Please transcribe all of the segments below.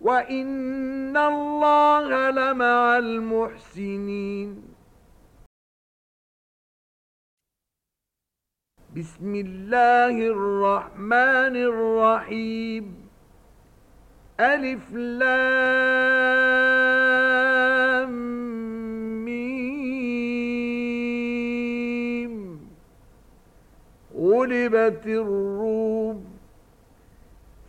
وإن الله لمع المحسنين. بسم الله الرحمن الرحيم. ألف لام ميم. غلبت الروم.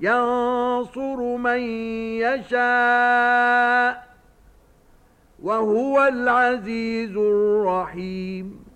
ينصر من يشاء وهو العزيز الرحيم